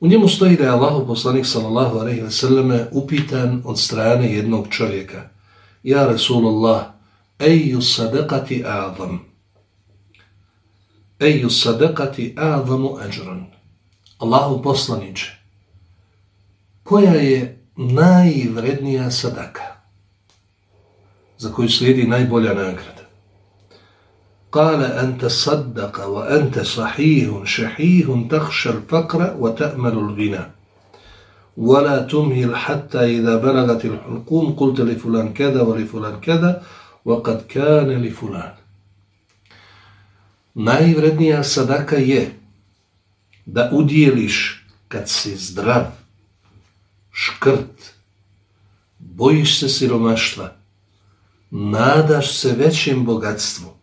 U njemu stoji da je Allahu poslanik sallallahu wa sallam upitan od strane jednog čovjeka. Ja Rasulullah, eju sadaqati a'zam. Eju sadaqati a'zamu ajran. Allahu poslaniče, koja je najvrednija sadaka, za koju slijedi najbolja nagrada? قال أن تصدق وأنت صحيح شحيح تخشى الفقر وتأمل الغنى ولا تمهل حتى إذا بلغت الحلقوم قلت لفلان كذا ولفلان كذا وقد كان لفلان Najvrednija sadaka je da udjeliš kad si zdrav, شكرت بويش se siromaštva, nadaš se većim bogatstvom.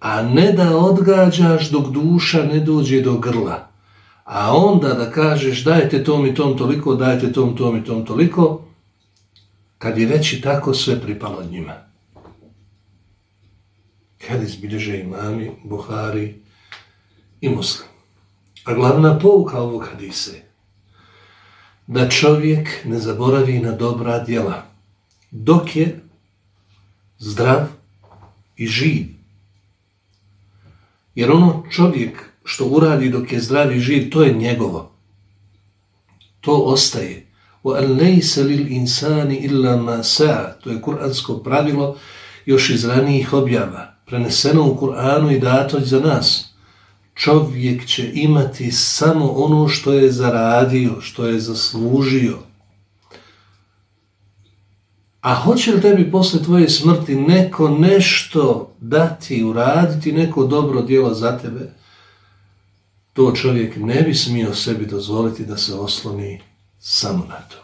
A ne da odgađaš dok duša ne dođe do grla, a onda da kažeš dajte tom i tom toliko, dajte tom, tom i tom toliko, kad je već i tako sve pripalo njima. Kad izbilježe imami, Buhari i muslim. A glavna pouka ovog hadise da čovjek ne zaboravi na dobra djela dok je zdrav i živ. Jer ono čovjek što uradi dok je zdrav i živ, to je njegovo. To ostaje. وَأَنْ lil insani illa ma sa'a. To je kuransko pravilo još iz ranijih objava. Preneseno u Kur'anu i dato za nas čovjek će imati samo ono što je zaradio, što je zaslužio. A hoće li tebi posle tvoje smrti neko nešto dati, uraditi, neko dobro djelo za tebe, to čovjek ne bi smio sebi dozvoliti da se osloni samo na to.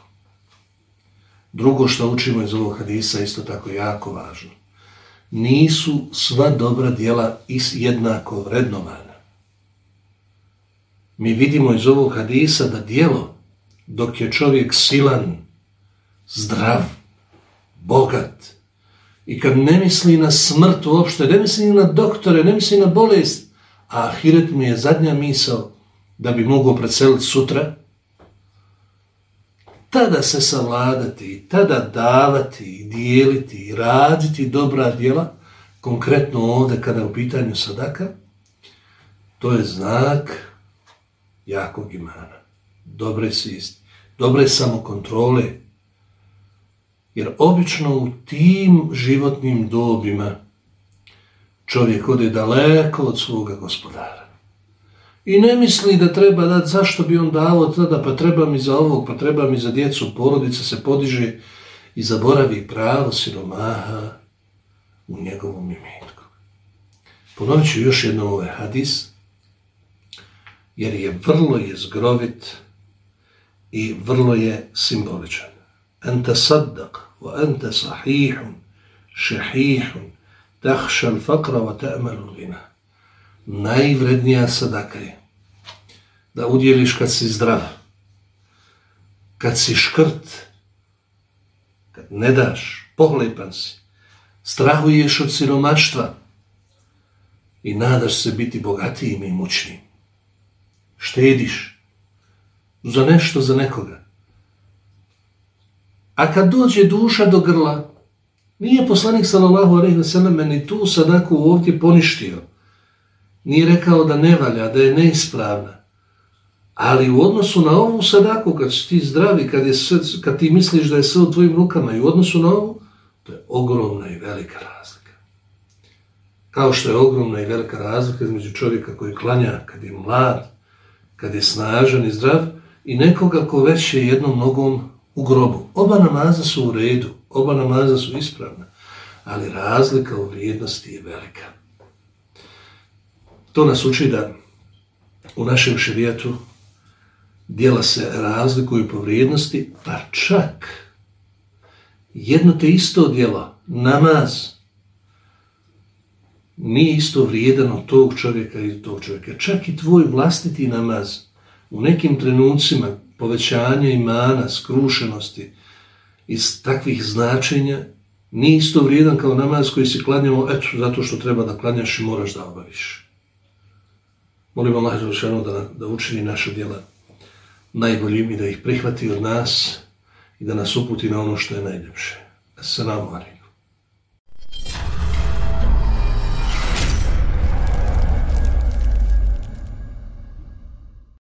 Drugo što učimo iz ovog hadisa isto tako jako važno. Nisu sva dobra djela jednako vrednovana. Mi vidimo iz ovog hadisa da dijelo, dok je čovjek silan, zdrav, bogat, i kad ne misli na smrt uopšte, ne misli na doktore, ne misli na bolest, a ahiret mi je zadnja misao da bi mogao preseliti sutra, tada se savladati, tada davati, dijeliti, i raditi dobra djela, konkretno ovdje kada je u pitanju sadaka, to je znak jakog imana, dobre svijesti, dobre samokontrole. Jer obično u tim životnim dobima čovjek ode daleko od svoga gospodara. I ne misli da treba dati, zašto bi on dao tada, pa treba mi za ovog, pa treba mi za djecu, porodica se podiže i zaboravi pravo siromaha u njegovom imetku. Ponovit ću još jednom ovaj hadis, jer je vrlo jezgrovit i vrlo je simboličan. Ente saddaq, ente sahihun, šehihun, tahša al-fakra wa ta'malu gina. Najvrednija sadaka je da udjeliš kad si zdrav, kad si škrt, kad ne daš, pohlepan si, strahuješ od siromaštva i nadaš se biti bogatijim i mučnim štediš za nešto, za nekoga. A kad dođe duša do grla, nije poslanik sallallahu alejhi ve sellem ni tu sadaku ovdje poništio. Nije rekao da ne valja, da je neispravna. Ali u odnosu na ovu sadaku, kad si ti zdravi, kad, je sve, kad ti misliš da je sve u tvojim rukama i u odnosu na ovu, to je ogromna i velika razlika. Kao što je ogromna i velika razlika između čovjeka koji klanja kad je mlad, kad je snažan i zdrav, i nekoga ko već je jednom nogom u grobu. Oba namaza su u redu, oba namaza su ispravna, ali razlika u vrijednosti je velika. To nas uči da u našem šerijetu dijela se razlikuju po vrijednosti, pa čak jedno te isto djelo, namaz, nije isto vrijedan od tog čovjeka i tog čovjeka. Čak i tvoj vlastiti namaz u nekim trenucima povećanja imana, skrušenosti iz takvih značenja nije isto vrijedan kao namaz koji si klanjamo, eto, zato što treba da klanjaš i moraš da obaviš. Molim Allah da, da učini naša djela najboljim i da ih prihvati od nas i da nas uputi na ono što je najljepše. Assalamu alaikum.